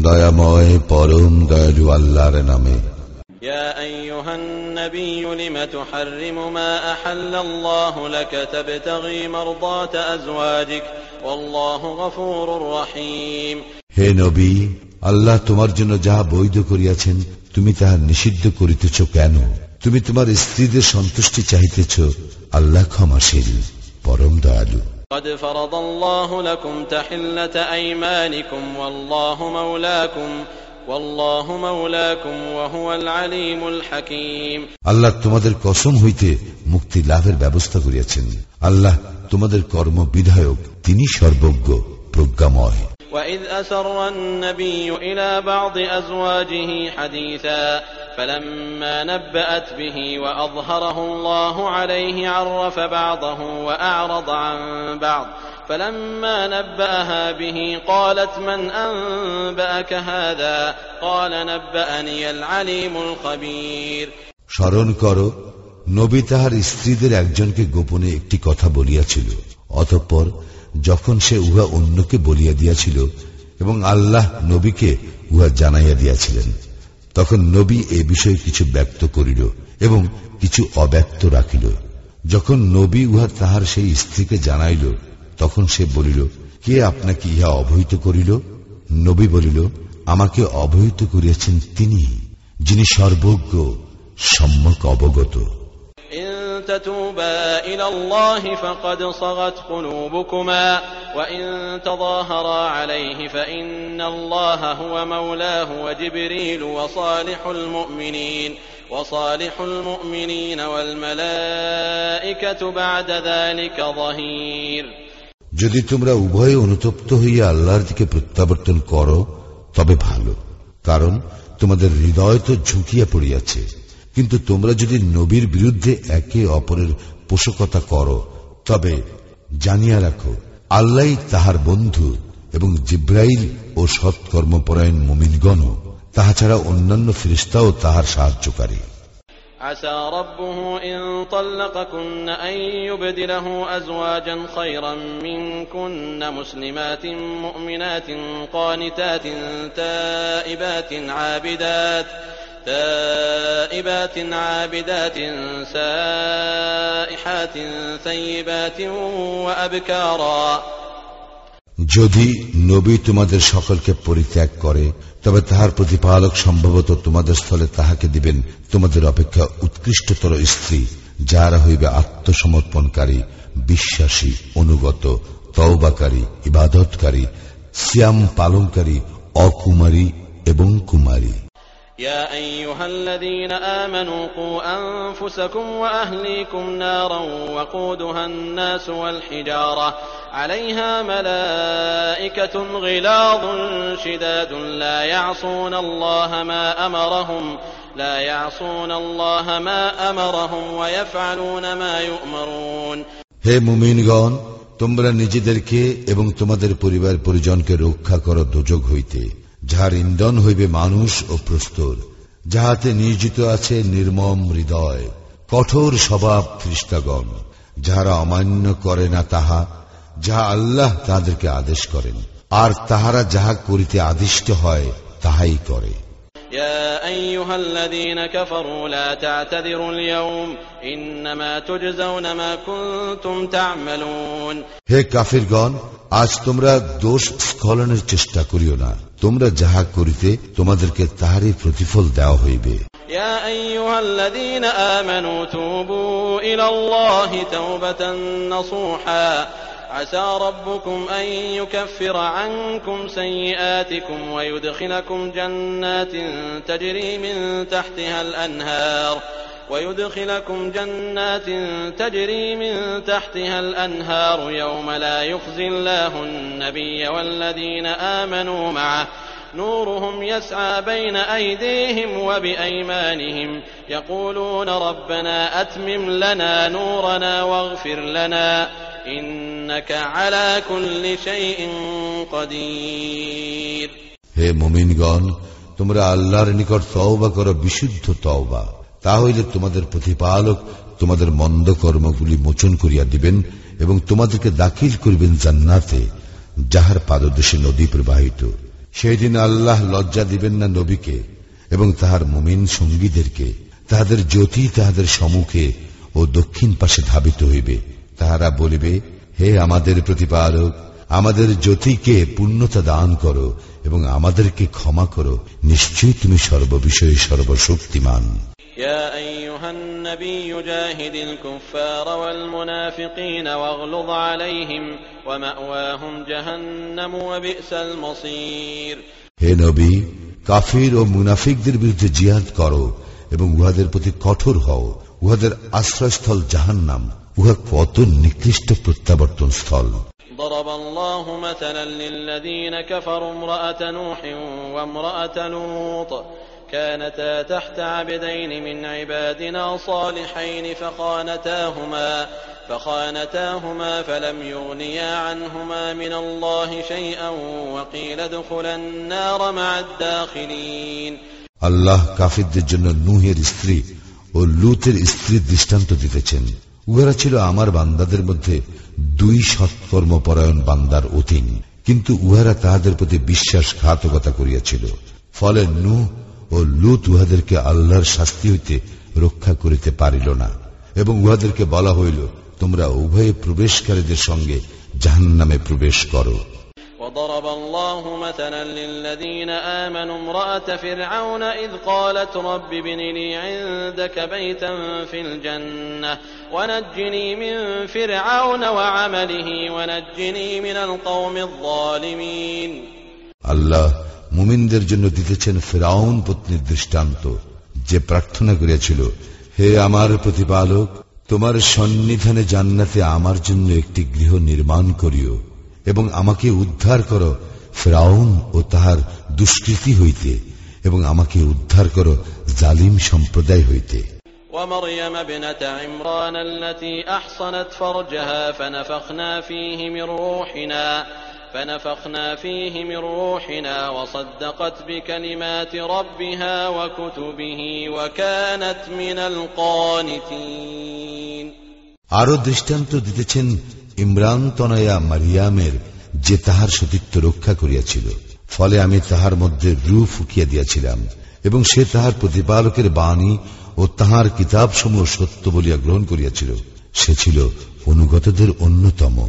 দয়াময় পরম দয়ালু আল্লাহর নামে يا أيها النبي لم تحرم ما أحل الله لك تبتغي مرضات أزواجك والله غفور رحيم হে নবী আল্লাহ তোমার জন্য যাহা বৈধ করিয়াছেন তুমি তাহা নিষিদ্ধ করিতেছ কেন তুমি তোমার স্ত্রীদের সন্তুষ্টি চাহিতেছ আল্লাহ ক্ষমাশীল পরম দয়ালু قد فرض الله لكم تحلة أيمانكم والله مولاكم والله مولاكم وهو العليم الحكيم আল্লাহ তোমাদের কসম হইতে মুক্তি লাভের ব্যবস্থা করিয়াছেন আল্লাহ তোমাদের কর্ম বিধায়ক তিনি সর্বজ্ঞ প্রজ্ঞাময় وإذ أسر النبي إلى بعض أزواجه حديثا فلما نبأت به وأظهره الله عليه عرف بعضه وأعرض عن بعض فلما نبأها به قالت من أنبأك هذا قال نبأني العليم الخبير স্মরণ করো নবী তাহার স্ত্রীদের একজনকে গোপনে একটি কথা বলিয়াছিল অতঃপর যখন সে উহা অন্যকে বলিয়া দিয়াছিল এবং আল্লাহ নবীকে উহা জানাইয়া দিয়াছিলেন, তখন নবী এ বিষয়ে কিছু ব্যক্ত করিল এবং কিছু অব্যক্ত রাখিল। যখন নবী উহা তাহার সেই স্ত্রীকে জানাইল, তখন সে বলিল, কে আপনাকে ইহা অবহিত করিল? নবী বলিল, আমাকে অবহিত করিয়াছেন তিনি, যিনি সর্বজ্ঞ, সম্যক অবগত। تتوبا إلى الله فقد صغت قلوبكما وإن تظاهرا عليه فإن الله هو مولاه وجبريل وصالح المؤمنين وصالح المؤمنين والملائكة بعد ذلك ظهير যদি তোমরা উভয়ে অনুতপ্ত হইয়া আল্লাহর দিকে প্রত্যাবর্তন করো তবে ভালো কারণ তোমাদের হৃদয় তো ঝুঁকিয়া পড়িয়াছে কিন্তু তোমরা যদি নবীর বিরুদ্ধে একে অপরের পোষকতা করো তবে জানিয়া রাখো আল্লাহ তাহার বন্ধু এবং জিব্রাইল ও সৎকর্মপরায়ণ মুমিনগণও তাহা ছাড়া অন্যান্য ফিরিস্তাও তাহার সাহায্যকারী عسى ربه إن طلقكن أن يبدله أزواجا خيرا منكن مسلمات مؤمنات قانتات تائبات عابدات تائبات عابدات سائحات ثيبات وأبكارا যদি নবী তোমাদের সকলকে পরিত্যাগ করে তবে তাহার প্রতিপালক সম্ভবত তোমাদের স্থলে তাহাকে দিবেন তোমাদের অপেক্ষা উৎকৃষ্টতর স্ত্রী যারা হইবে আত্মসমর্পণকারী বিশ্বাসী অনুগত তওবাকারী ইবাদতকারী সিয়াম পালনকারী অকুমারী এবং কুমারী يا أيها الذين آمنوا قوا أنفسكم وأهليكم نارا وقودها الناس والحجارة عليها ملائكة غلاظ شداد لا يعصون الله ما أمرهم لا يعصون الله ما أمرهم ويفعلون ما يؤمرون হে মুমিনগণ তোমরা নিজেদেরকে এবং তোমাদের পরিবার পরিজনকে রক্ষা করো দোজক হইতে যাহার ইন্ধন হইবে মানুষ ও প্রস্তর, যাহাতে নিয়োজিত আছে নির্মম হৃদয়, কঠোর স্বভাব খ্রিস্টাগণ যাহারা অমান্য করে না তাহা, যাহা আল্লাহ তাদেরকে আদেশ করেন, আর তাহারা যাহা করিতে আদিষ্ট হয়, তাহাই করে। يا أيها الذين كفروا لا تعتذروا اليوم إنما تجزون ما كنتم تعملون হে কাফিরগণ আজ তোমরা দোষ স্খলনের চেষ্টা করিও না তোমরা যাহা করিতে তোমাদেরকে তাহারই প্রতিফল দেওয়া হইবে يا أيها الذين آمنوا توبوا إلى الله توبة نصوحا عسى ربكم أن يكفر عنكم سيئاتكم ويدخلكم جنات تجري من تحتها الأنهار ويدخلكم جنات تجري من تحتها الأنهار يوم لا يخزي الله النبي والذين آمنوا معه. نورهم يسعى بين أيديهم وبأيمانهم. يقولون ربنا أتمم لنا نورنا واغفر لنا. হে মোমিনগণ, তোমরা আল্লাহর নিকট তওবা করো, বিশুদ্ধ তওবা। তা হইলে তোমাদের প্রতিপালক তোমাদের মন্দ কর্মগুলি মোচন করিয়া দিবেন এবং তোমাদেরকে দাখিল করিবেন জান্নাতে, যাহার পাদদেশে নদী প্রবাহিত। সেই দিন আল্লাহ লজ্জা দিবেন না নবীকে এবং তাহার মুমিন সঙ্গীদেরকে। তাহাদের জ্যোতি তাহাদের সম্মুখে ও দক্ষিণ পাশে ধাবিত হইবে। তাহারা বলিবে হে আমাদের প্রতিপালক আমাদের জ্যোতিকে পূর্ণতা দান করো এবং আমাদেরকে ক্ষমা করো নিশ্চয়ই তুমি সর্ববিষয়ে সর্বশক্তিমান يا أيها النبي جاهد الكفار والمنافقين واغلظ عليهم ومأواهم جهنم وبئس المصير হে নবী কাফির ও মুনাফিকদের বিরুদ্ধে জিহাদ করো এবং উহাদের প্রতি কঠোর হও উহাদের আশ্রয়স্থল জাহান্নাম উহা কত নিকৃষ্ট প্রত্যাবর্তন স্থল ضرب الله مثلا للذين كفروا امرأة نوح وامرأة لوط كانتا تحت عبدين من عبادنا صالحين فخانتاهما فخانتاهما فلم يغنيا عنهما من الله شيئا وقيل ادخلا النار مع الداخلين আল্লাহ কাফিরদের জন্য নুহের স্ত্রী ও লুতের স্ত্রীর দৃষ্টান্ত দিতেছেন উহারা ছিল আমার বান্দাদের মধ্যে দুই সৎকর্মপরায়ণ বান্দার অধীন কিন্তু উহারা তাহাদের প্রতি বিশ্বাসঘাতকতা করিয়াছিল ফলে নু ও লুত উহাদেরকে আল্লাহর শাস্তি হইতে রক্ষা করিতে পারিল না এবং উহাদেরকে বলা হইল তোমরা উভয়ে প্রবেশকারীদের সঙ্গে জাহান নামে প্রবেশ করো وضرب الله مثلا للذين آمنوا امرأة فرعون إذ قالت رب ابن لي عندك بيتا في الجنة ونجني من فرعون وعمله ونجني من القوم الظالمين আল্লাহ মুমিনদের জন্য দিতেছেন ফেরাউন পত্নীর দৃষ্টান্ত যে প্রার্থনা করিয়াছিল হে আমার প্রতিপালক তোমার সন্নিধানে জান্নাতে আমার জন্য একটি গৃহ নির্মাণ করিও এবং আমাকে উদ্ধার করো ফেরাউন ও তাহার দুষ্কৃতি হইতে এবং আমাকে উদ্ধার করো জালিম সম্প্রদায় হইতে ومريم ابنة عمران التي أحصنت فرجها فنفخنا فيه من روحنا فنفخنا فيه من روحنا وصدقت بكلمات ربها وكتبه وكانت من القانتين আরো দৃষ্টান্ত দিতেছেন ইমরান তনয়া মারিয়ামের যে তাহার সতীত্ব রক্ষা করিয়াছিল ফলে আমি তাহার মধ্যে রু ফুকিয়া দিয়াছিলাম এবং সে তাহার প্রতিপালকের বাণী ও তাহার কিতাবসমূহ সত্য বলিয়া গ্রহণ করিয়াছিল সে ছিল অনুগতদের অন্যতম।